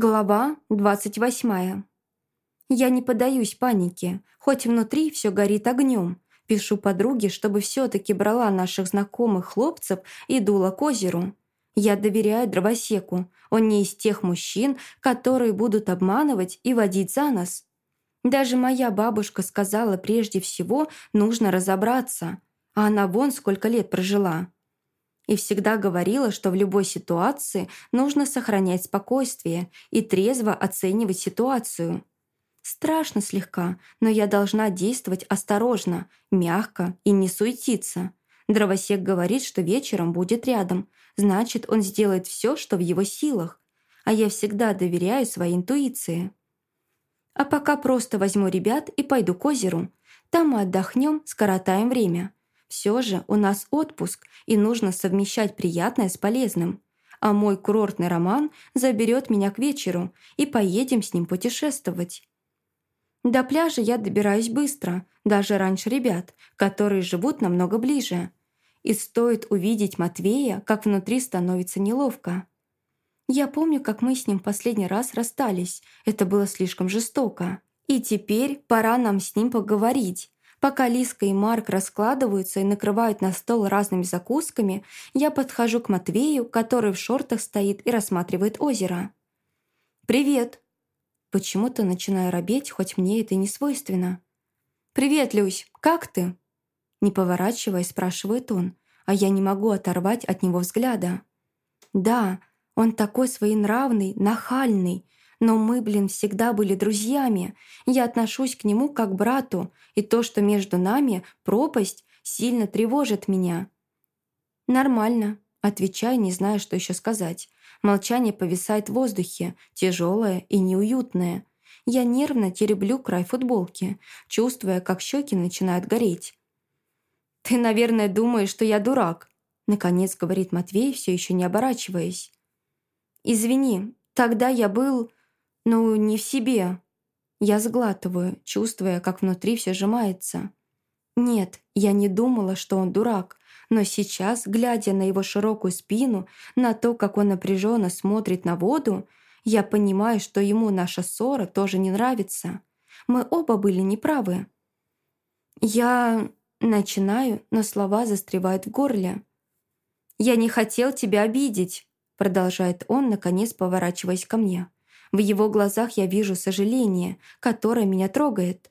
Глава 28. Я не поддаюсь панике, хоть внутри все горит огнем. Пишу подруге, чтобы все-таки брала наших знакомых хлопцев и дула к озеру. Я доверяю дровосеку. Он не из тех мужчин, которые будут обманывать и водить за нос. Даже моя бабушка сказала, прежде всего нужно разобраться. А она вон сколько лет прожила и всегда говорила, что в любой ситуации нужно сохранять спокойствие и трезво оценивать ситуацию. Страшно слегка, но я должна действовать осторожно, мягко и не суетиться. Дровосек говорит, что вечером будет рядом, значит, он сделает все, что в его силах. А я всегда доверяю своей интуиции. А пока просто возьму ребят и пойду к озеру. Там мы отдохнем, скоротаем время. Все же у нас отпуск, и нужно совмещать приятное с полезным. А мой курортный роман заберет меня к вечеру, и поедем с ним путешествовать. До пляжа я добираюсь быстро, даже раньше ребят, которые живут намного ближе. И стоит увидеть Матвея, как внутри становится неловко. Я помню, как мы с ним последний раз расстались. Это было слишком жестоко. И теперь пора нам с ним поговорить. Пока Лиска и Марк раскладываются и накрывают на стол разными закусками, я подхожу к Матвею, который в шортах стоит и рассматривает озеро. «Привет!» Почему-то начинаю робеть, хоть мне это не свойственно. «Привет, Люсь, как ты?» Не поворачиваясь, спрашивает он, а я не могу оторвать от него взгляда. «Да, он такой своенравный, нахальный, но мы, блин, всегда были друзьями. Я отношусь к нему как к брату, и то, что между нами пропасть, сильно тревожит меня. «Нормально», — отвечаю, не зная, что еще сказать. Молчание повисает в воздухе, тяжелое и неуютное. Я нервно тереблю край футболки, чувствуя, как щеки начинают гореть. «Ты, наверное, думаешь, что я дурак», — наконец говорит Матвей, все еще не оборачиваясь. «Извини, тогда я был...» «Ну, не в себе». Я сглатываю, чувствуя, как внутри все сжимается. Нет, я не думала, что он дурак, но сейчас, глядя на его широкую спину, на то, как он напряженно смотрит на воду, я понимаю, что ему наша ссора тоже не нравится. Мы оба были неправы. Я начинаю, но слова застревают в горле. «Я не хотел тебя обидеть», продолжает он, наконец поворачиваясь ко мне. В его глазах я вижу сожаление, которое меня трогает.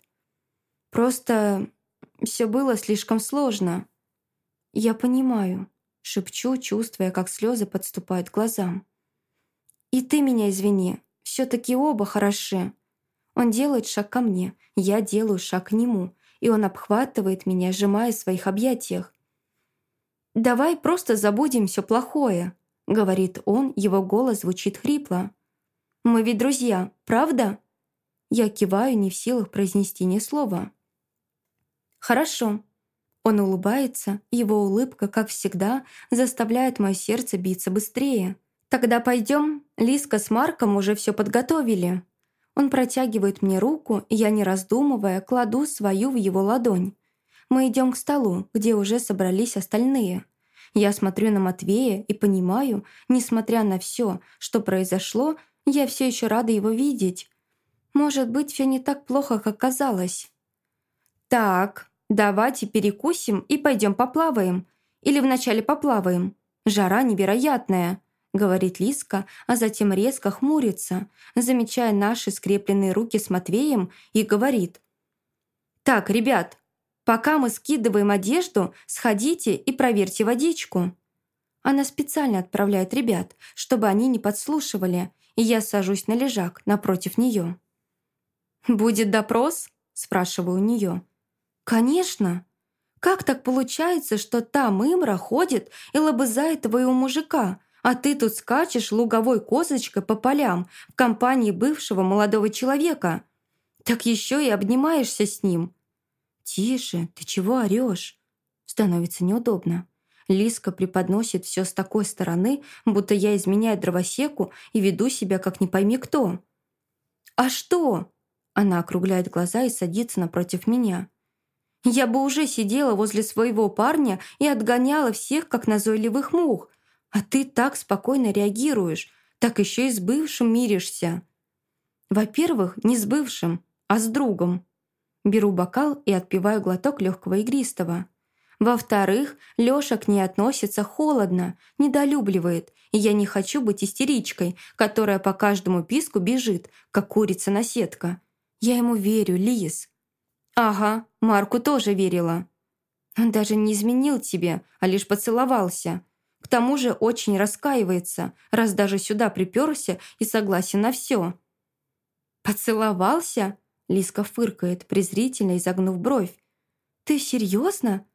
Просто все было слишком сложно. Я понимаю, шепчу, чувствуя, как слезы подступают к глазам. И ты меня извини, все таки оба хороши. Он делает шаг ко мне, я делаю шаг к нему, и он обхватывает меня, сжимая в своих объятиях. «Давай просто забудем все плохое», — говорит он, его голос звучит хрипло. Мы ведь друзья, правда?» Я киваю, не в силах произнести ни слова. «Хорошо». Он улыбается, его улыбка, как всегда, заставляет мое сердце биться быстрее. «Тогда пойдем. Лиска с Марком уже все подготовили». Он протягивает мне руку, и я, не раздумывая, кладу свою в его ладонь. Мы идем к столу, где уже собрались остальные. Я смотрю на Матвея и понимаю, несмотря на все, что произошло, я все еще рада его видеть. Может быть, все не так плохо, как казалось. «Так, давайте перекусим и пойдем поплаваем. Или вначале поплаваем. Жара невероятная», — говорит Лиска, а затем резко хмурится, замечая наши скрепленные руки с Матвеем и говорит. «Так, ребят, пока мы скидываем одежду, сходите и проверьте водичку». Она специально отправляет ребят, чтобы они не подслушивали, и я сажусь на лежак напротив нее. «Будет допрос?» – спрашиваю у нее. «Конечно! Как так получается, что та мымра ходит и лобызает твоего мужика, а ты тут скачешь луговой козочкой по полям в компании бывшего молодого человека? Так еще и обнимаешься с ним!» «Тише, ты чего орешь?» Становится неудобно. Лиска преподносит все с такой стороны, будто я изменяю дровосеку и веду себя как не пойми кто. «А что?» Она округляет глаза и садится напротив меня. «Я бы уже сидела возле своего парня и отгоняла всех, как назойливых мух. А ты так спокойно реагируешь. так еще и с бывшим миришься. Во-первых, не с бывшим, а с другом. Беру бокал и отпиваю глоток легкого игристого. Во-вторых, Лёша к ней относится холодно, недолюбливает, и я не хочу быть истеричкой, которая по каждому писку бежит, как курица на сетка. Я ему верю, Лиз. Ага, Марку тоже верила. Он даже не изменил тебе, а лишь поцеловался. К тому же очень раскаивается, раз даже сюда приперся и согласен на все. «Поцеловался?» Лиска фыркает, презрительно изогнув бровь. «Ты серьезно?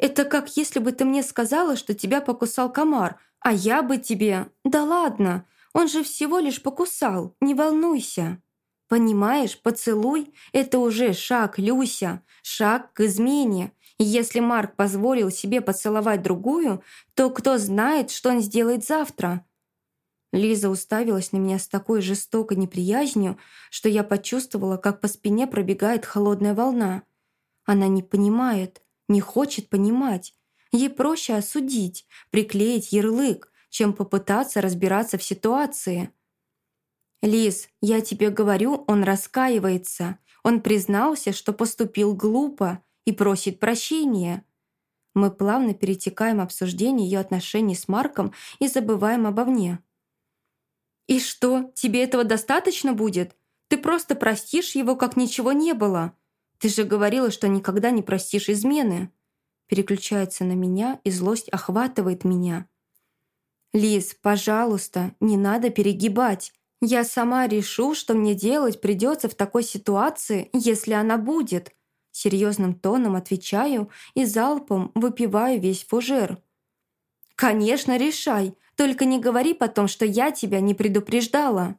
Это как если бы ты мне сказала, что тебя покусал комар, а я бы тебе... Да ладно, он же всего лишь покусал, не волнуйся. Понимаешь, поцелуй — это уже шаг, Люся, шаг к измене. И если Марк позволил себе поцеловать другую, то кто знает, что он сделает завтра?» Лиза уставилась на меня с такой жестокой неприязнью, что я почувствовала, как по спине пробегает холодная волна. Она не понимает, не хочет понимать. Ей проще осудить, приклеить ярлык, чем попытаться разбираться в ситуации. «Лиз, я тебе говорю, он раскаивается. Он признался, что поступил глупо и просит прощения». Мы плавно перетекаем обсуждение ее отношений с Марком и забываем обо мне. «И что, тебе этого достаточно будет? Ты просто простишь его, как ничего не было. Ты же говорила, что никогда не простишь измены». Переключается на меня, и злость охватывает меня. «Лиз, пожалуйста, не надо перегибать. Я сама решу, что мне делать придется в такой ситуации, если она будет. Серьезным тоном отвечаю и залпом выпиваю весь фужер. «Конечно, решай, только не говори потом, что я тебя не предупреждала».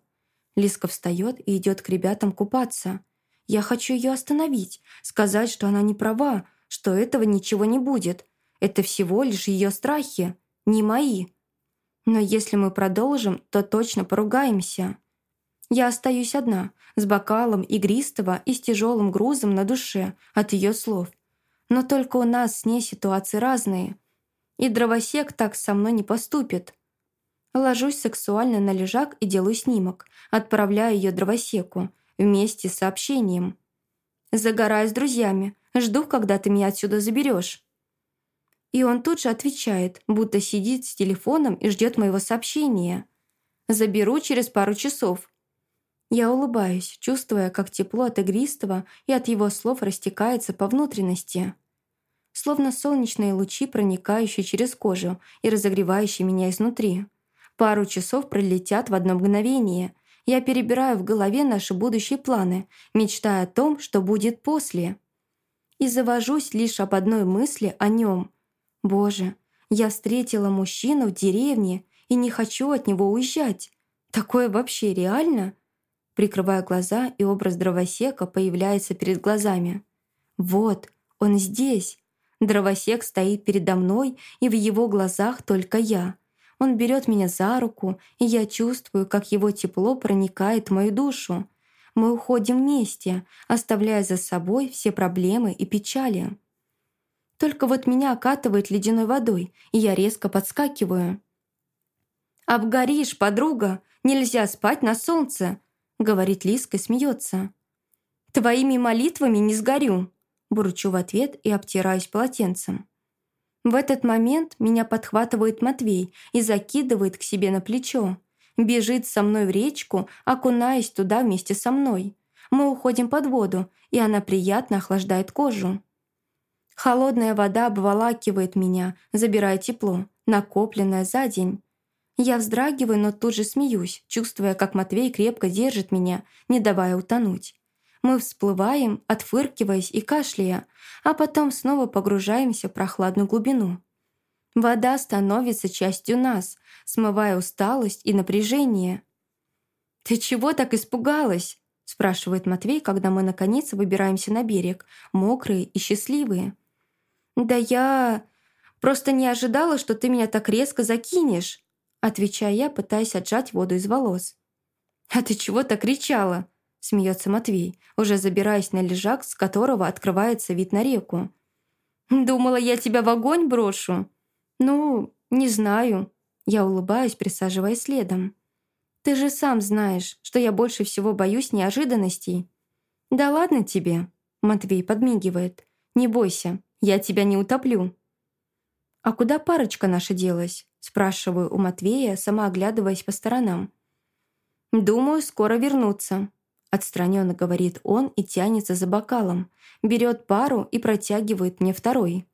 Лиска встает и идет к ребятам купаться. Я хочу ее остановить, сказать, что она не права, что этого ничего не будет. Это всего лишь ее страхи, не мои. Но если мы продолжим, то точно поругаемся. Я остаюсь одна, с бокалом игристого и с тяжелым грузом на душе от ее слов. Но только у нас с ней ситуации разные. И дровосек так со мной не поступит. Ложусь сексуально на лежак и делаю снимок, отправляю ее дровосеку вместе с сообщением. «Загораю с друзьями, жду, когда ты меня отсюда заберешь. И он тут же отвечает, будто сидит с телефоном и ждет моего сообщения. «Заберу через пару часов. Я улыбаюсь, чувствуя, как тепло от игристого и от его слов растекается по внутренности. Словно солнечные лучи, проникающие через кожу и разогревающие меня изнутри. Пару часов пролетят в одно мгновение. Я перебираю в голове наши будущие планы, мечтая о том, что будет после. И завожусь лишь об одной мысли о нем. Боже, я встретила мужчину в деревне и не хочу от него уезжать. Такое вообще реально? Прикрываю глаза, и образ дровосека появляется перед глазами. Вот, он здесь. Дровосек стоит передо мной, и в его глазах только я. Он берет меня за руку, и я чувствую, как его тепло проникает в мою душу. Мы уходим вместе, оставляя за собой все проблемы и печали. Только вот меня окатывает ледяной водой, и я резко подскакиваю. «Обгоришь, подруга! Нельзя спать на солнце!» говорит Лиска и смеется. «Твоими молитвами не сгорю», бурчу в ответ и обтираюсь полотенцем. В этот момент меня подхватывает Матвей и закидывает к себе на плечо. Бежит со мной в речку, окунаясь туда вместе со мной. Мы уходим под воду, и она приятно охлаждает кожу. Холодная вода обволакивает меня, забирая тепло, накопленное за день. Я вздрагиваю, но тут же смеюсь, чувствуя, как Матвей крепко держит меня, не давая утонуть. Мы всплываем, отфыркиваясь и кашляя, а потом снова погружаемся в прохладную глубину. Вода становится частью нас, смывая усталость и напряжение. «Ты чего так испугалась?» – спрашивает Матвей, когда мы, наконец, выбираемся на берег, мокрые и счастливые. «Да я... просто не ожидала, что ты меня так резко закинешь», Отвечаю я, пытаясь отжать воду из волос. «А ты чего так кричала?» Смеется Матвей, уже забираясь на лежак, с которого открывается вид на реку. «Думала, я тебя в огонь брошу?» «Ну, не знаю». Я улыбаюсь, присаживаясь следом. Ты же сам знаешь, что я больше всего боюсь неожиданностей». «Да ладно тебе», — Матвей подмигивает. «Не бойся, я тебя не утоплю». «А куда парочка наша делась?» — спрашиваю у Матвея, сама оглядываясь по сторонам. «Думаю, скоро вернутся», — отстраненно говорит он и тянется за бокалом, берет пару и протягивает мне второй.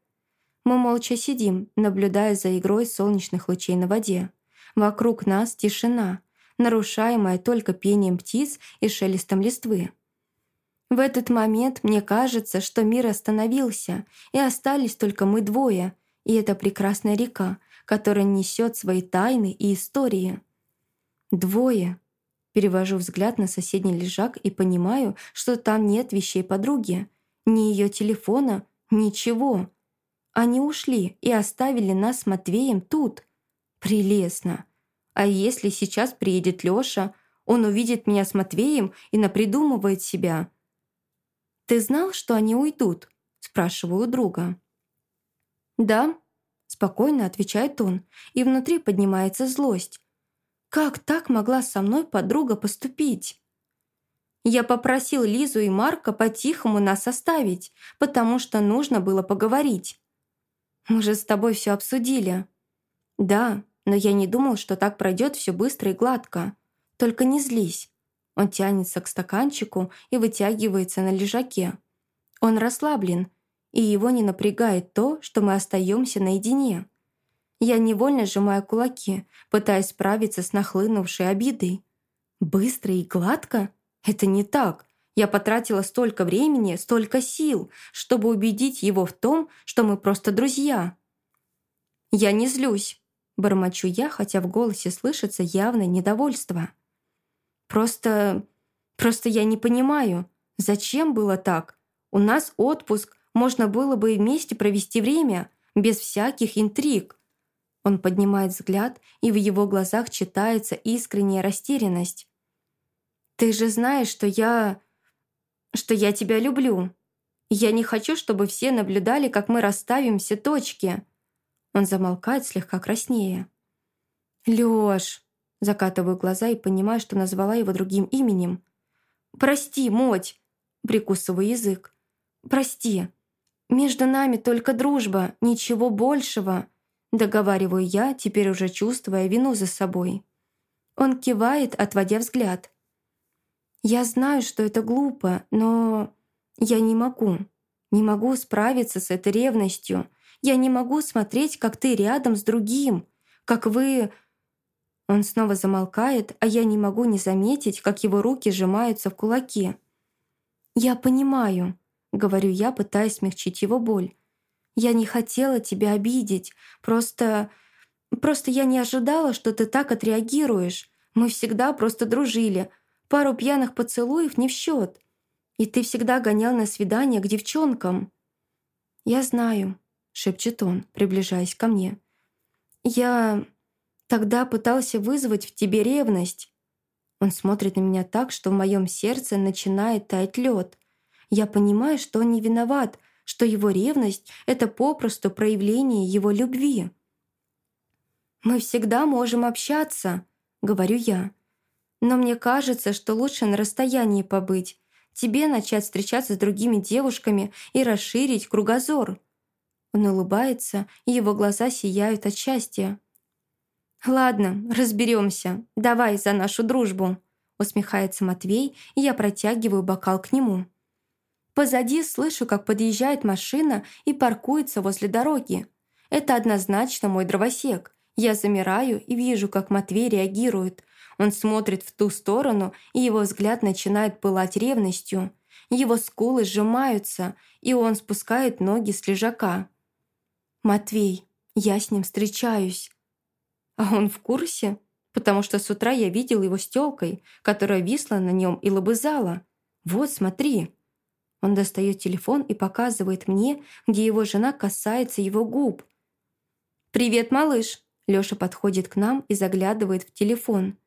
Мы молча сидим, наблюдая за игрой солнечных лучей на воде. Вокруг нас тишина, нарушаемая только пением птиц и шелестом листвы. В этот момент мне кажется, что мир остановился, и остались только мы двое, и эта прекрасная река, которая несет свои тайны и истории. Двое. Перевожу взгляд на соседний лежак и понимаю, что там нет вещей подруги, ни ее телефона, ничего. Они ушли и оставили нас с Матвеем тут. Прелестно. А если сейчас приедет Лёша, он увидит меня с Матвеем и напридумывает себя. «Ты знал, что они уйдут?» – спрашиваю друга. «Да», – спокойно отвечает он, и внутри поднимается злость. «Как так могла со мной подруга поступить?» Я попросил Лизу и Марка по-тихому нас оставить, потому что нужно было поговорить. Мы же с тобой все обсудили. Да, но я не думал, что так пройдет все быстро и гладко. Только не злись. Он тянется к стаканчику и вытягивается на лежаке. Он расслаблен, и его не напрягает то, что мы остаемся наедине. Я невольно сжимаю кулаки, пытаясь справиться с нахлынувшей обидой. Быстро и гладко? Это не так. Я потратила столько времени, столько сил, чтобы убедить его в том, что мы просто друзья. Я не злюсь. Бормочу я, хотя в голосе слышится явное недовольство. «Просто... просто я не понимаю, зачем было так? У нас отпуск, можно было бы вместе провести время, без всяких интриг». Он поднимает взгляд, и в его глазах читается искренняя растерянность. «Ты же знаешь, что я... что я тебя люблю. Я не хочу, чтобы все наблюдали, как мы расставим все точки». Он замолкает слегка краснее. «Лёш!» Закатываю глаза и понимаю, что назвала его другим именем. «Прости, Моть!» Прикусываю язык. «Прости. Между нами только дружба, ничего большего!» Договариваю я, теперь уже чувствуя вину за собой. Он кивает, отводя взгляд. «Я знаю, что это глупо, но я не могу. Не могу справиться с этой ревностью. Я не могу смотреть, как ты рядом с другим, как вы...» Он снова замолкает, а я не могу не заметить, как его руки сжимаются в кулаки. «Я понимаю», — говорю я, пытаясь смягчить его боль. «Я не хотела тебя обидеть, просто... Просто я не ожидала, что ты так отреагируешь. Мы всегда просто дружили. Пару пьяных поцелуев не в счет. И ты всегда гонял на свидания к девчонкам». «Я знаю», шепчет он, приближаясь ко мне. «Я тогда пытался вызвать в тебе ревность». Он смотрит на меня так, что в моем сердце начинает таять лед. Я понимаю, что он не виноват, что его ревность — это попросту проявление его любви. «Мы всегда можем общаться», — говорю я. «Но мне кажется, что лучше на расстоянии побыть, тебе начать встречаться с другими девушками и расширить кругозор». Он улыбается, и его глаза сияют от счастья. «Ладно, разберемся. Давай за нашу дружбу», усмехается Матвей, и я протягиваю бокал к нему. Позади слышу, как подъезжает машина и паркуется возле дороги. Это однозначно мой дровосек. Я замираю и вижу, как Матвей реагирует. Он смотрит в ту сторону, и его взгляд начинает пылать ревностью. Его скулы сжимаются, и он спускает ноги с лежака. «Матвей, я с ним встречаюсь». А он в курсе? Потому что с утра я видел его с тёлкой, которая висла на нем и лобызала. Вот, смотри. Он достает телефон и показывает мне, где его жена касается его губ. «Привет, малыш!» Лёша подходит к нам и заглядывает в телефон.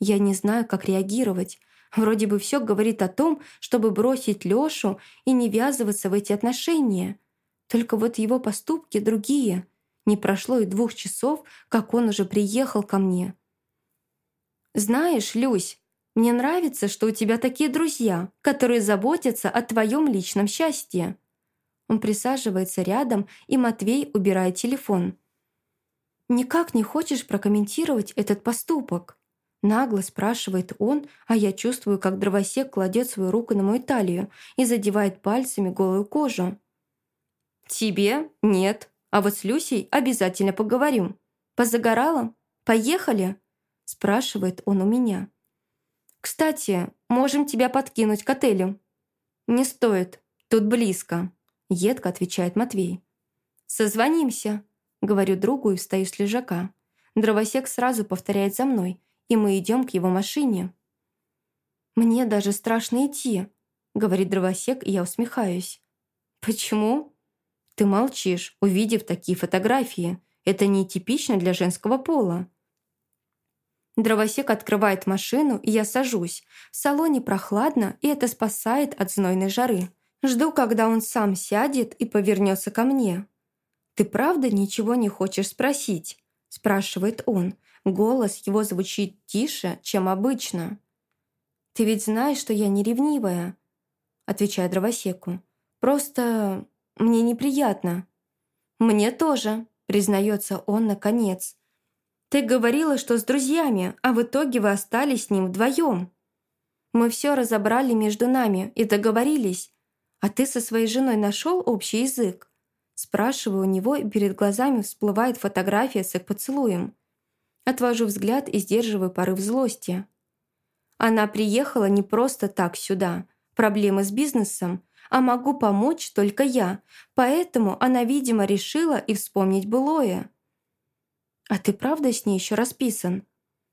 Я не знаю, как реагировать. Вроде бы все говорит о том, чтобы бросить Лёшу и не ввязываться в эти отношения. Только вот его поступки другие. Не прошло и двух часов, как он уже приехал ко мне. «Знаешь, Люсь, мне нравится, что у тебя такие друзья, которые заботятся о твоем личном счастье». Он присаживается рядом, и Матвей убирает телефон. «Никак не хочешь прокомментировать этот поступок?» Нагло спрашивает он, а я чувствую, как дровосек кладет свою руку на мою талию и задевает пальцами голую кожу. «Тебе? Нет. А вот с Люсей обязательно поговорим. Позагорала? Поехали?» спрашивает он у меня. «Кстати, можем тебя подкинуть к отелю». «Не стоит. Тут близко», — едко отвечает Матвей. «Созвонимся», — говорю другу и встаю с лежака. Дровосек сразу повторяет за мной, и мы идем к его машине. «Мне даже страшно идти», — говорит дровосек, и я усмехаюсь. «Почему?» «Ты молчишь, увидев такие фотографии. Это нетипично для женского пола». Дровосек открывает машину, и я сажусь. В салоне прохладно, и это спасает от знойной жары. Жду, когда он сам сядет и повернется ко мне. «Ты правда ничего не хочешь спросить?» – спрашивает он. Голос его звучит тише, чем обычно. «Ты ведь знаешь, что я не ревнивая?» – отвечает дровосеку. «Просто мне неприятно». «Мне тоже», – признается он наконец. Ты говорила, что с друзьями, а в итоге вы остались с ним вдвоем. Мы все разобрали между нами и договорились. А ты со своей женой нашел общий язык? Спрашиваю у него, и перед глазами всплывает фотография с их поцелуем. Отвожу взгляд и сдерживаю порыв злости. Она приехала не просто так сюда. Проблемы с бизнесом, а могу помочь только я. Поэтому она, видимо, решила и вспомнить былое. «А ты правда с ней еще расписан?»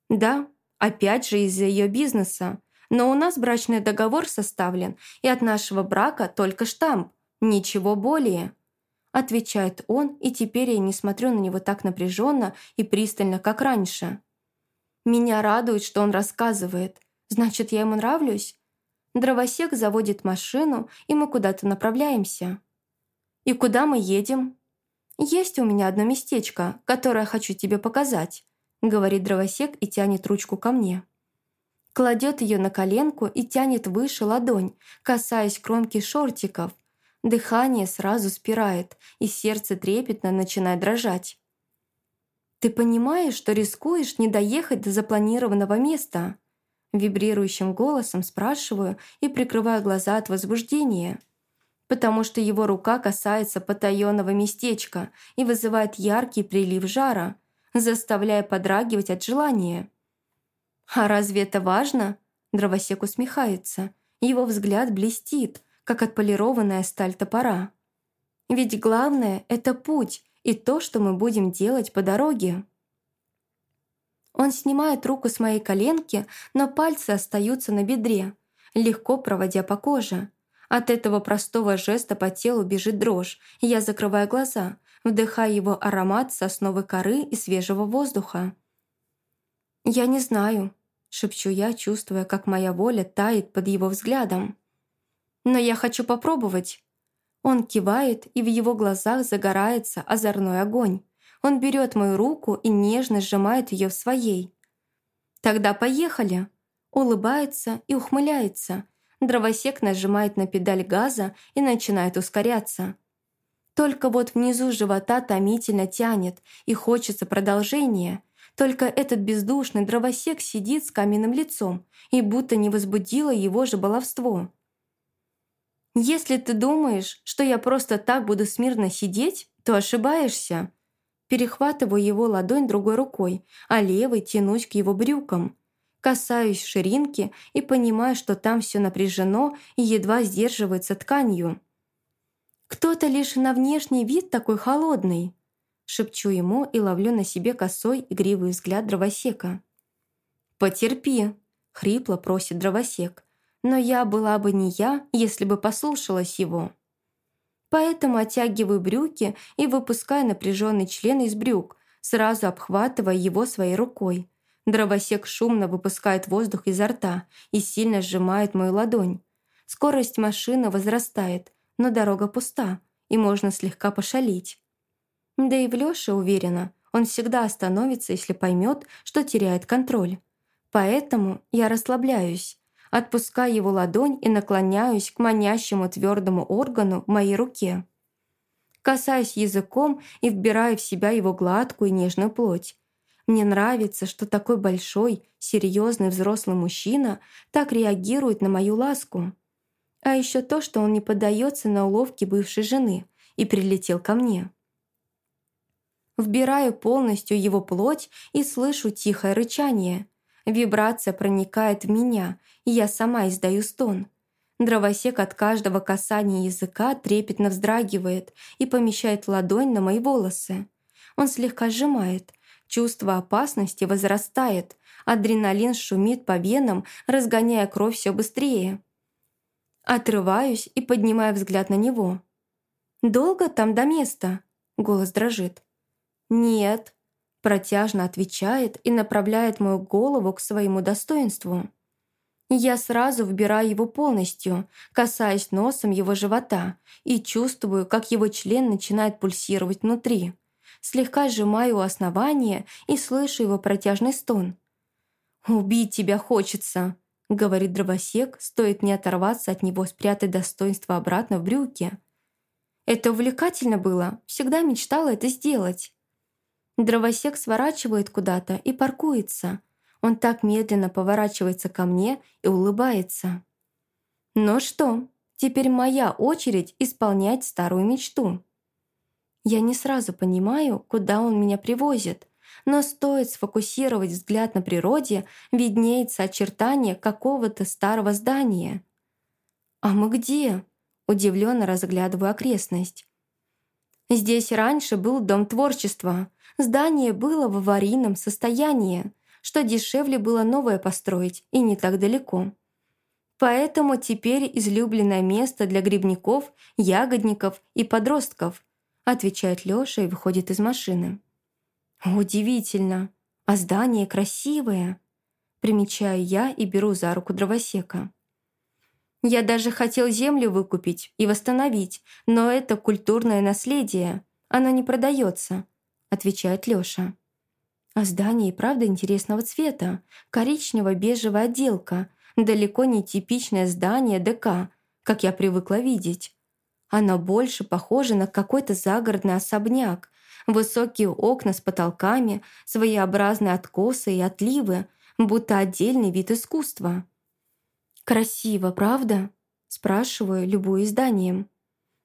«Да, опять же из-за ее бизнеса. Но у нас брачный договор составлен, и от нашего брака только штамп. Ничего более». Отвечает он, и теперь я не смотрю на него так напряженно и пристально, как раньше. Меня радует, что он рассказывает. Значит, я ему нравлюсь? Дровосек заводит машину, и мы куда-то направляемся. «И куда мы едем?» «Есть у меня одно местечко, которое хочу тебе показать», говорит дровосек и тянет ручку ко мне. Кладет ее на коленку и тянет выше ладонь, касаясь кромки шортиков. Дыхание сразу спирает, и сердце трепетно начинает дрожать. «Ты понимаешь, что рискуешь не доехать до запланированного места?» Вибрирующим голосом спрашиваю и прикрываю глаза от возбуждения потому что его рука касается потаенного местечка и вызывает яркий прилив жара, заставляя подрагивать от желания. «А разве это важно?» Дровосек усмехается. Его взгляд блестит, как отполированная сталь топора. «Ведь главное — это путь и то, что мы будем делать по дороге». Он снимает руку с моей коленки, но пальцы остаются на бедре, легко проводя по коже. От этого простого жеста по телу бежит дрожь, я закрываю глаза, вдыхая его аромат сосновой коры и свежего воздуха. «Я не знаю», — шепчу я, чувствуя, как моя воля тает под его взглядом. «Но я хочу попробовать». Он кивает, и в его глазах загорается озорной огонь. Он берет мою руку и нежно сжимает ее в своей. «Тогда поехали!» Улыбается и ухмыляется, Дровосек нажимает на педаль газа и начинает ускоряться. Только вот внизу живота томительно тянет, и хочется продолжения. Только этот бездушный дровосек сидит с каменным лицом, и будто не возбудило его же баловство. «Если ты думаешь, что я просто так буду смирно сидеть, то ошибаешься». Перехватываю его ладонь другой рукой, а левой тянусь к его брюкам касаюсь ширинки и понимаю, что там все напряжено и едва сдерживается тканью. «Кто-то лишь на внешний вид такой холодный», шепчу ему и ловлю на себе косой игривый взгляд дровосека. «Потерпи», — хрипло просит дровосек, «но я была бы не я, если бы послушалась его». Поэтому оттягиваю брюки и выпускаю напряженный член из брюк, сразу обхватывая его своей рукой, Дровосек шумно выпускает воздух изо рта и сильно сжимает мою ладонь. Скорость машины возрастает, но дорога пуста, и можно слегка пошалить. Да и в Лёше уверена, он всегда остановится, если поймет, что теряет контроль. Поэтому я расслабляюсь, отпускаю его ладонь и наклоняюсь к манящему твердому органу в моей руке. Касаюсь языком и вбираю в себя его гладкую и нежную плоть. Мне нравится, что такой большой, серьезный взрослый мужчина так реагирует на мою ласку. А еще то, что он не поддается на уловки бывшей жены и прилетел ко мне. Вбираю полностью его плоть и слышу тихое рычание. Вибрация проникает в меня, и я сама издаю стон. Дровосек от каждого касания языка трепетно вздрагивает и помещает ладонь на мои волосы. Он слегка сжимает. Чувство опасности возрастает. Адреналин шумит по венам, разгоняя кровь все быстрее. Отрываюсь и поднимаю взгляд на него. «Долго там до места?» Голос дрожит. «Нет», протяжно отвечает и направляет мою голову к своему достоинству. Я сразу вбираю его полностью, касаясь носом его живота и чувствую, как его член начинает пульсировать внутри. Слегка сжимаю у основания и слышу его протяжный стон. «Убить тебя хочется», — говорит дровосек, стоит не оторваться от него, спрятать достоинство обратно в брюки. «Это увлекательно было, всегда мечтала это сделать». Дровосек сворачивает куда-то и паркуется — он так медленно поворачивается ко мне и улыбается. «Ну что, теперь моя очередь исполнять старую мечту». Я не сразу понимаю, куда он меня привозит, но стоит сфокусировать взгляд на природе, виднеется очертание какого-то старого здания. «А мы где?» – удивленно разглядываю окрестность. Здесь раньше был Дом творчества. Здание было в аварийном состоянии что дешевле было новое построить и не так далеко. Поэтому теперь излюбленное место для грибников, ягодников и подростков, отвечает Лёша и выходит из машины. Удивительно, а здание красивое, примечаю я и беру за руку дровосека. Я даже хотел землю выкупить и восстановить, но это культурное наследие, оно не продается, отвечает Лёша. А здание и правда интересного цвета. Коричнево-бежевая отделка. Далеко не типичное здание ДК, как я привыкла видеть. Оно больше похоже на какой-то загородный особняк. Высокие окна с потолками, своеобразные откосы и отливы, будто отдельный вид искусства. «Красиво, правда?» – спрашиваю, любую изданием.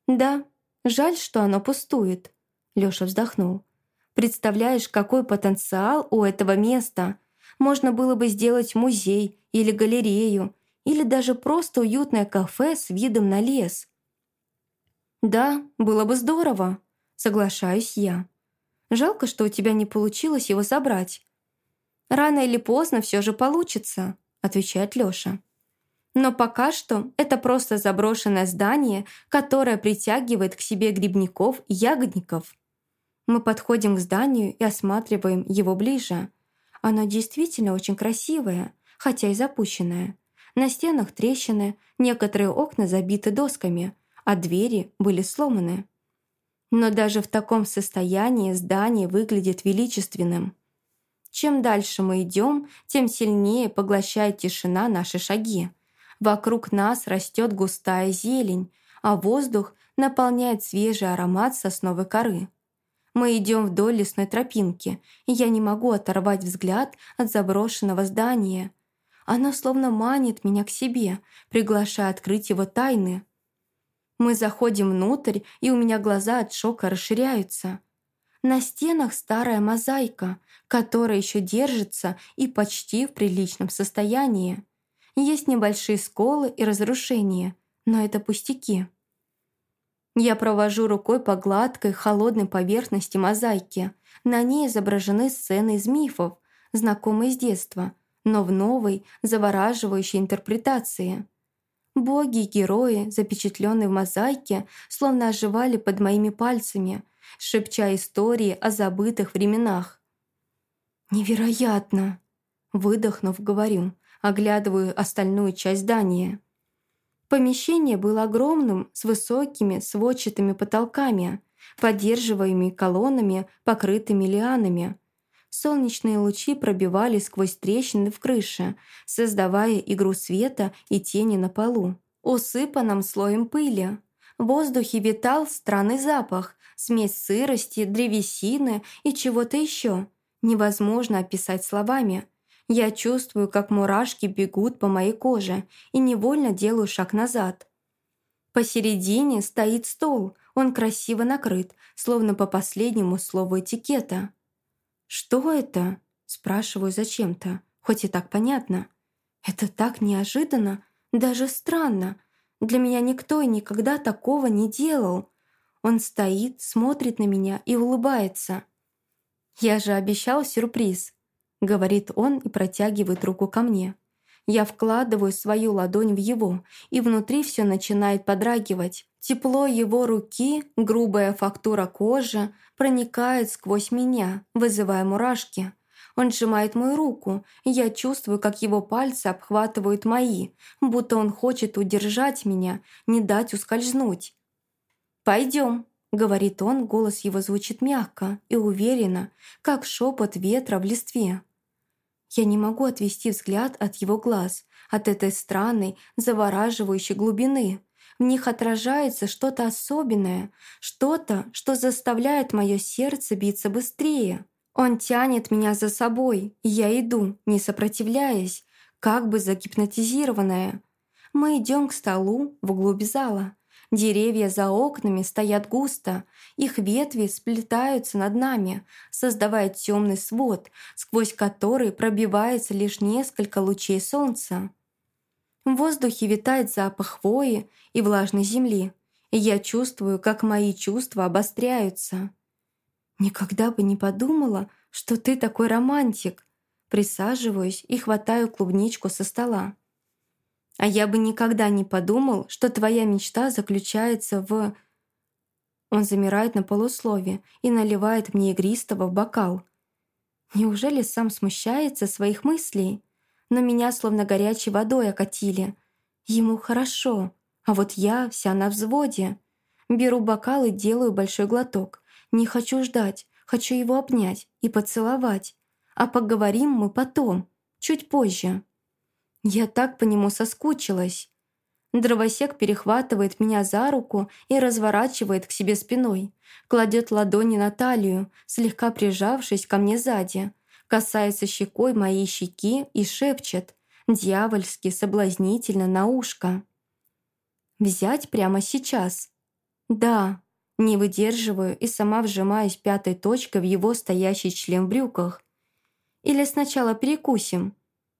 «Да, жаль, что оно пустует», – Лёша вздохнул. Представляешь, какой потенциал у этого места. Можно было бы сделать музей или галерею, или даже просто уютное кафе с видом на лес. «Да, было бы здорово», — соглашаюсь я. «Жалко, что у тебя не получилось его забрать». «Рано или поздно все же получится», — отвечает Лёша. «Но пока что это просто заброшенное здание, которое притягивает к себе грибников и ягодников». Мы подходим к зданию и осматриваем его ближе. Оно действительно очень красивое, хотя и запущенное. На стенах трещины, некоторые окна забиты досками, а двери были сломаны. Но даже в таком состоянии здание выглядит величественным. Чем дальше мы идем, тем сильнее поглощает тишина наши шаги. Вокруг нас растет густая зелень, а воздух наполняет свежий аромат сосновой коры. Мы идем вдоль лесной тропинки, и я не могу оторвать взгляд от заброшенного здания. Оно словно манит меня к себе, приглашая открыть его тайны. Мы заходим внутрь, и у меня глаза от шока расширяются. На стенах старая мозаика, которая еще держится и почти в приличном состоянии. Есть небольшие сколы и разрушения, но это пустяки. Я провожу рукой по гладкой, холодной поверхности мозаики. На ней изображены сцены из мифов, знакомые с детства, но в новой, завораживающей интерпретации. Боги и герои, запечатленные в мозаике, словно оживали под моими пальцами, шепча истории о забытых временах. «Невероятно!» Выдохнув, говорю, оглядываю остальную часть здания. Помещение было огромным, с высокими сводчатыми потолками, поддерживаемыми колоннами, покрытыми лианами. Солнечные лучи пробивались сквозь трещины в крыше, создавая игру света и тени на полу, усыпанном слоем пыли. В воздухе витал странный запах, смесь сырости, древесины и чего-то еще. Невозможно описать словами. Я чувствую, как мурашки бегут по моей коже и невольно делаю шаг назад. Посередине стоит стол, он красиво накрыт, словно по последнему слову этикета. «Что это?» – спрашиваю зачем-то, хоть и так понятно. «Это так неожиданно, даже странно. Для меня никто и никогда такого не делал. Он стоит, смотрит на меня и улыбается. «Я же обещал сюрприз», — говорит он и протягивает руку ко мне. Я вкладываю свою ладонь в его, и внутри все начинает подрагивать. Тепло его руки, грубая фактура кожи проникает сквозь меня, вызывая мурашки. Он сжимает мою руку, и я чувствую, как его пальцы обхватывают мои, будто он хочет удержать меня, не дать ускользнуть. «Пойдем», — говорит он, голос его звучит мягко и уверенно, как шепот ветра в листве. Я не могу отвести взгляд от его глаз, от этой странной, завораживающей глубины. В них отражается что-то особенное, что-то, что заставляет мое сердце биться быстрее. Он тянет меня за собой, и я иду, не сопротивляясь, как бы загипнотизированная. Мы идем к столу в глубь зала. Деревья за окнами стоят густо, их ветви сплетаются над нами, создавая темный свод, сквозь который пробивается лишь несколько лучей солнца. В воздухе витает запах хвои и влажной земли, и я чувствую, как мои чувства обостряются. Никогда бы не подумала, что ты такой романтик. Присаживаюсь и хватаю клубничку со стола. А я бы никогда не подумал, что твоя мечта заключается в... Он замирает на полуслове и наливает мне игристого в бокал. Неужели сам смущается своих мыслей? Но меня словно горячей водой окатили. Ему хорошо, а вот я вся на взводе. Беру бокал и делаю большой глоток. Не хочу ждать, хочу его обнять и поцеловать. А поговорим мы потом, чуть позже. Я так по нему соскучилась. Дровосек перехватывает меня за руку и разворачивает к себе спиной. Кладет ладони на талию, слегка прижавшись ко мне сзади. Касается щекой моей щеки и шепчет, дьявольски соблазнительно на ушко. «Взять прямо сейчас?» «Да». Не выдерживаю и сама вжимаюсь пятой точкой в его стоящий член в брюках. «Или сначала перекусим?»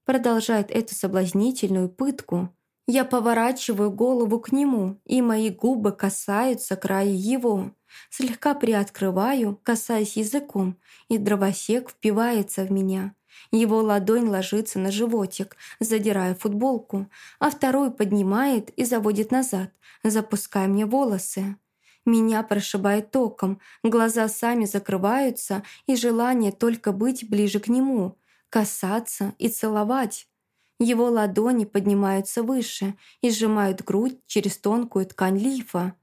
Продолжает эту соблазнительную пытку. Я поворачиваю голову к нему, и мои губы касаются края его. Слегка приоткрываю, касаясь языком, и дровосек впивается в меня. Его ладонь ложится на животик, задирая футболку, а вторую поднимает и заводит назад, запуская мне волосы. Меня прошибает током, глаза сами закрываются, и желание только быть ближе к нему — касаться и целовать. Его ладони поднимаются выше и сжимают грудь через тонкую ткань лифа.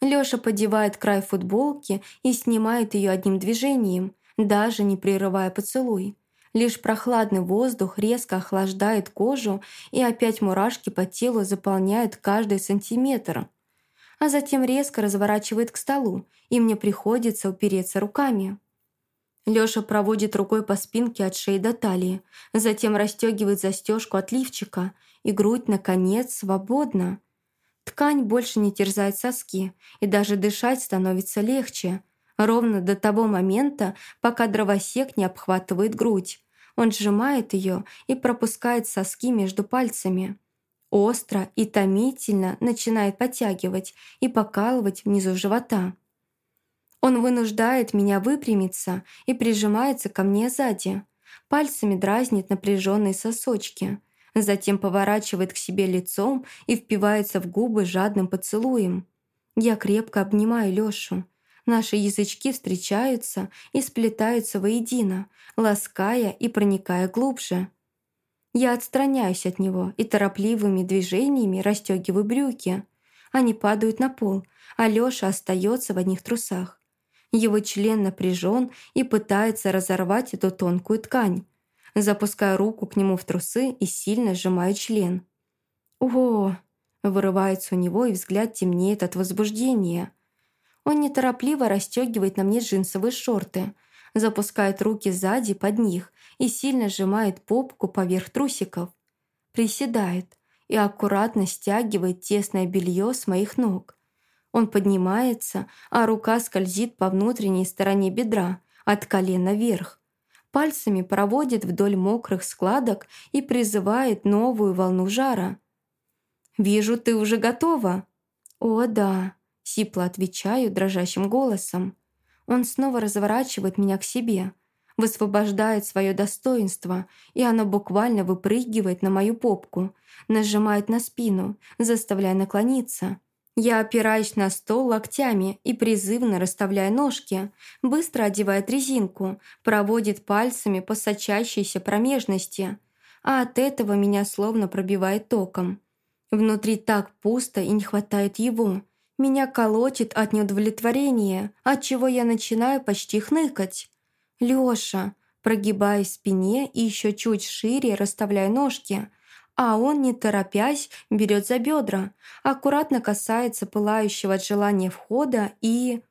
Лёша подевает край футболки и снимает ее одним движением, даже не прерывая поцелуй. Лишь прохладный воздух резко охлаждает кожу, и опять мурашки по телу заполняют каждый сантиметр. А затем резко разворачивает к столу, и мне приходится упереться руками. Лёша проводит рукой по спинке от шеи до талии, затем расстегивает застежку от лифчика, и грудь, наконец, свободна. Ткань больше не терзает соски, и даже дышать становится легче. Ровно до того момента, пока дровосек не обхватывает грудь. Он сжимает ее и пропускает соски между пальцами. Остро и томительно начинает подтягивать и покалывать внизу живота. Он вынуждает меня выпрямиться и прижимается ко мне сзади. Пальцами дразнит напряженные сосочки. Затем поворачивает к себе лицом и впивается в губы жадным поцелуем. Я крепко обнимаю Лёшу. Наши язычки встречаются и сплетаются воедино, лаская и проникая глубже. Я отстраняюсь от него и торопливыми движениями расстегиваю брюки. Они падают на пол, а Лёша остается в одних трусах. Его член напряжен и пытается разорвать эту тонкую ткань. Запускаю руку к нему в трусы и сильно сжимаю член. «О!» – вырывается у него, и взгляд темнеет от возбуждения. Он неторопливо расстегивает на мне джинсовые шорты, запускает руки сзади под них и сильно сжимает попку поверх трусиков. Приседает и аккуратно стягивает тесное белье с моих ног. Он поднимается, а рука скользит по внутренней стороне бедра, от колена вверх пальцами проводит вдоль мокрых складок и призывает новую волну жара. «Вижу, ты уже готова». «О, да», — сипло отвечаю дрожащим голосом. Он снова разворачивает меня к себе, высвобождает свое достоинство, и оно буквально выпрыгивает на мою попку, нажимает на спину, заставляя наклониться. Я опираюсь на стол локтями и призывно расставляя ножки, быстро одевает резинку, проводит пальцами по сочащейся промежности, а от этого меня словно пробивает током. Внутри так пусто и не хватает его. Меня колотит от неудовлетворения, от чего я начинаю почти хныкать. «Лёша!» Прогибаясь в спине и еще чуть шире расставляя ножки – а он, не торопясь, берет за бедра, аккуратно касается пылающего от желания входа и...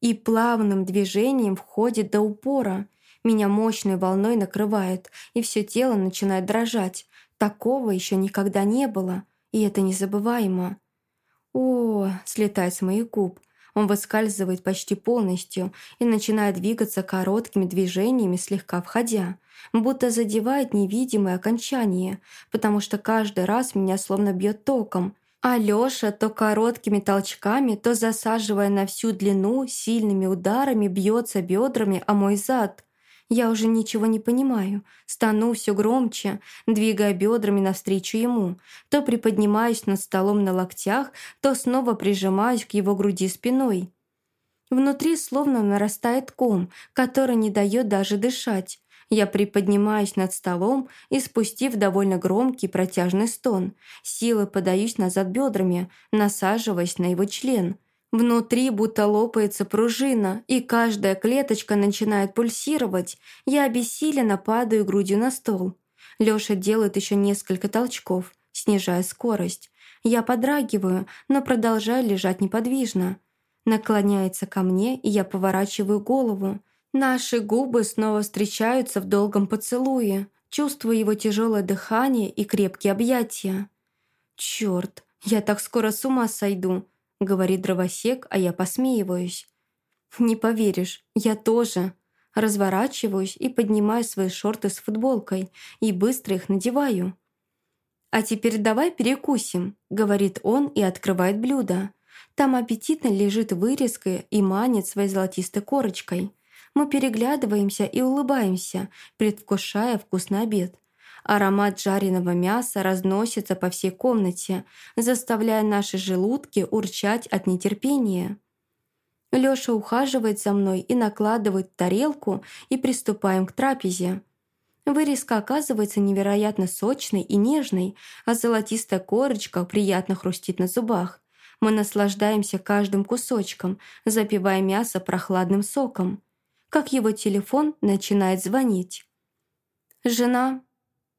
И плавным движением входит до упора. Меня мощной волной накрывает, и все тело начинает дрожать. Такого еще никогда не было, и это незабываемо. О, слетает с моих губ – он выскальзывает почти полностью и начинает двигаться короткими движениями, слегка входя, будто задевает невидимые окончания, потому что каждый раз меня словно бьет током. А Лёша то короткими толчками, то засаживая на всю длину, сильными ударами бьется бедрами о мой зад – я уже ничего не понимаю, стану все громче, двигая бедрами навстречу ему, то приподнимаюсь над столом на локтях, то снова прижимаюсь к его груди спиной. Внутри словно нарастает ком, который не дает даже дышать. Я приподнимаюсь над столом и, спустив довольно громкий протяжный стон, силой подаюсь назад бедрами, насаживаясь на его член – Внутри будто лопается пружина, и каждая клеточка начинает пульсировать. Я обессиленно падаю грудью на стол. Лёша делает еще несколько толчков, снижая скорость. Я подрагиваю, но продолжаю лежать неподвижно. Наклоняется ко мне, и я поворачиваю голову. Наши губы снова встречаются в долгом поцелуе. Чувствую его тяжелое дыхание и крепкие объятия. Черт, я так скоро с ума сойду говорит дровосек, а я посмеиваюсь. «Не поверишь, я тоже». Разворачиваюсь и поднимаю свои шорты с футболкой и быстро их надеваю. «А теперь давай перекусим», — говорит он и открывает блюдо. Там аппетитно лежит вырезка и манит своей золотистой корочкой. Мы переглядываемся и улыбаемся, предвкушая вкусный обед. Аромат жареного мяса разносится по всей комнате, заставляя наши желудки урчать от нетерпения. Лёша ухаживает за мной и накладывает тарелку, и приступаем к трапезе. Вырезка оказывается невероятно сочной и нежной, а золотистая корочка приятно хрустит на зубах. Мы наслаждаемся каждым кусочком, запивая мясо прохладным соком. Как его телефон начинает звонить. «Жена,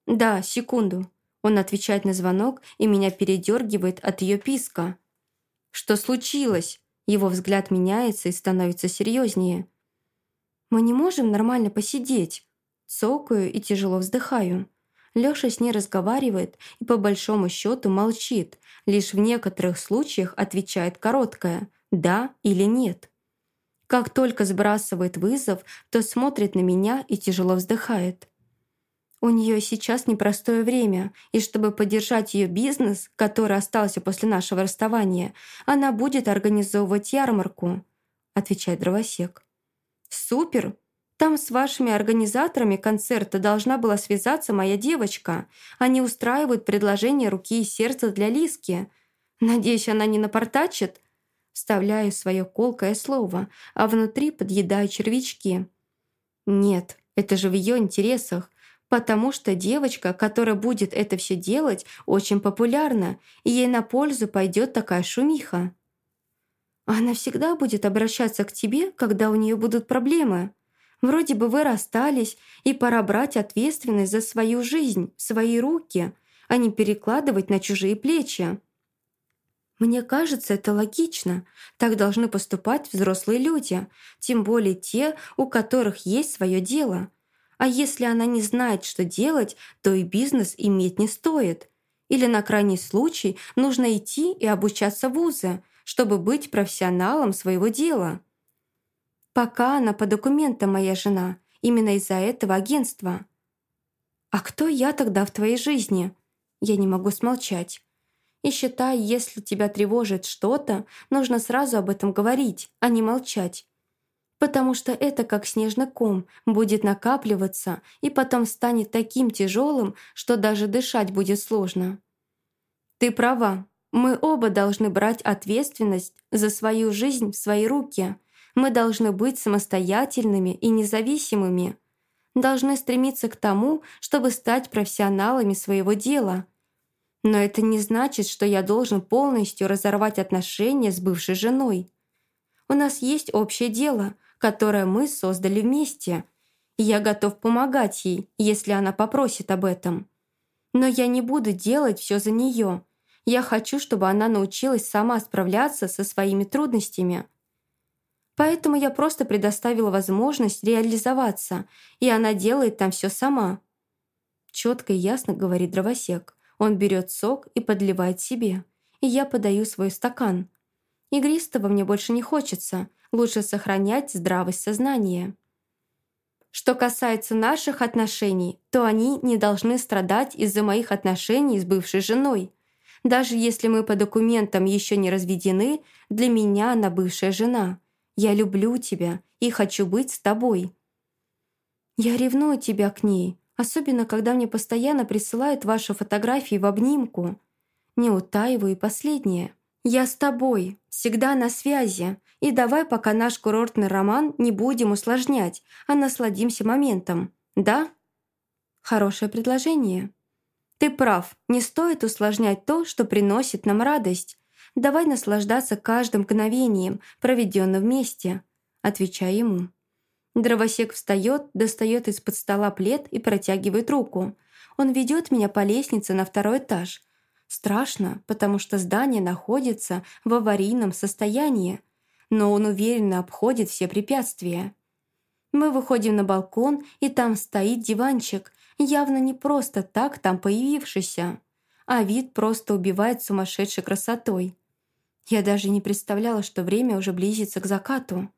«Да, секунду». Он отвечает на звонок, и меня передергивает от ее писка. «Что случилось?» Его взгляд меняется и становится серьезнее. «Мы не можем нормально посидеть». Цокаю и тяжело вздыхаю. Лёша с ней разговаривает и по большому счету молчит, лишь в некоторых случаях отвечает короткое «да» или «нет». Как только сбрасывает вызов, то смотрит на меня и тяжело вздыхает. У нее сейчас непростое время, и чтобы поддержать ее бизнес, который остался после нашего расставания, она будет организовывать ярмарку», — отвечает дровосек. «Супер! Там с вашими организаторами концерта должна была связаться моя девочка. Они устраивают предложение руки и сердца для Лиски. Надеюсь, она не напортачит?» Вставляю свое колкое слово, а внутри подъедаю червячки. «Нет, это же в ее интересах потому что девочка, которая будет это все делать, очень популярна, и ей на пользу пойдет такая шумиха. Она всегда будет обращаться к тебе, когда у нее будут проблемы. Вроде бы вы расстались, и пора брать ответственность за свою жизнь свои руки, а не перекладывать на чужие плечи. Мне кажется, это логично. Так должны поступать взрослые люди, тем более те, у которых есть свое дело. А если она не знает, что делать, то и бизнес иметь не стоит. Или на крайний случай нужно идти и обучаться в вузы, чтобы быть профессионалом своего дела. Пока она по документам моя жена, именно из-за этого агентства. А кто я тогда в твоей жизни? Я не могу смолчать. И считай, если тебя тревожит что-то, нужно сразу об этом говорить, а не молчать. Потому что это как снежный ком, будет накапливаться и потом станет таким тяжелым, что даже дышать будет сложно. Ты права, мы оба должны брать ответственность за свою жизнь в свои руки. Мы должны быть самостоятельными и независимыми. Должны стремиться к тому, чтобы стать профессионалами своего дела. Но это не значит, что я должен полностью разорвать отношения с бывшей женой. У нас есть общее дело, которое мы создали вместе, я готов помогать ей, если она попросит об этом. Но я не буду делать все за нее – я хочу, чтобы она научилась сама справляться со своими трудностями. Поэтому я просто предоставила возможность реализоваться, и она делает там все сама. Четко и ясно говорит дровосек. Он берет сок и подливает себе. И я подаю свой стакан. Игристого мне больше не хочется. Лучше сохранять здравость сознания. Что касается наших отношений, то они не должны страдать из-за моих отношений с бывшей женой. Даже если мы по документам еще не разведены, для меня она бывшая жена. Я люблю тебя и хочу быть с тобой. Я ревную тебя к ней, особенно когда мне постоянно присылают ваши фотографии в обнимку. Не утаиваю и последнее. Я с тобой, всегда на связи, и давай пока наш курортный роман не будем усложнять, а насладимся моментом. Да? Хорошее предложение. Ты прав, не стоит усложнять то, что приносит нам радость. Давай наслаждаться каждым мгновением, проведенным вместе. Отвечай ему. Дровосек встает, достает из-под стола плед и протягивает руку. Он ведет меня по лестнице на второй этаж. Страшно, потому что здание находится в аварийном состоянии, но он уверенно обходит все препятствия. Мы выходим на балкон, и там стоит диванчик, явно не просто так там появившийся, а вид просто убивает сумасшедшей красотой. Я даже не представляла, что время уже близится к закату.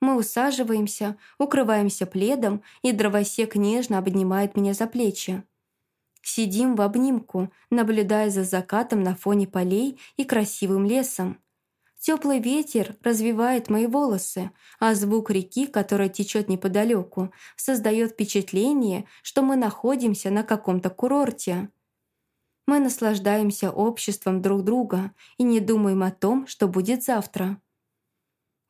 Мы усаживаемся, укрываемся пледом, и дровосек нежно обнимает меня за плечи. Сидим в обнимку, наблюдая за закатом на фоне полей и красивым лесом. Теплый ветер развивает мои волосы, а звук реки, которая течет неподалеку, создает впечатление, что мы находимся на каком-то курорте. Мы наслаждаемся обществом друг друга и не думаем о том, что будет завтра.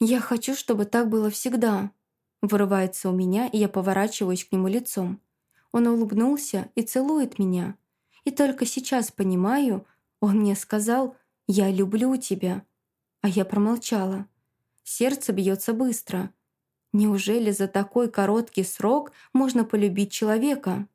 «Я хочу, чтобы так было всегда», — вырывается у меня, и я поворачиваюсь к нему лицом. Он улыбнулся и целует меня. И только сейчас понимаю, он мне сказал «Я люблю тебя», а я промолчала. Сердце бьется быстро. Неужели за такой короткий срок можно полюбить человека?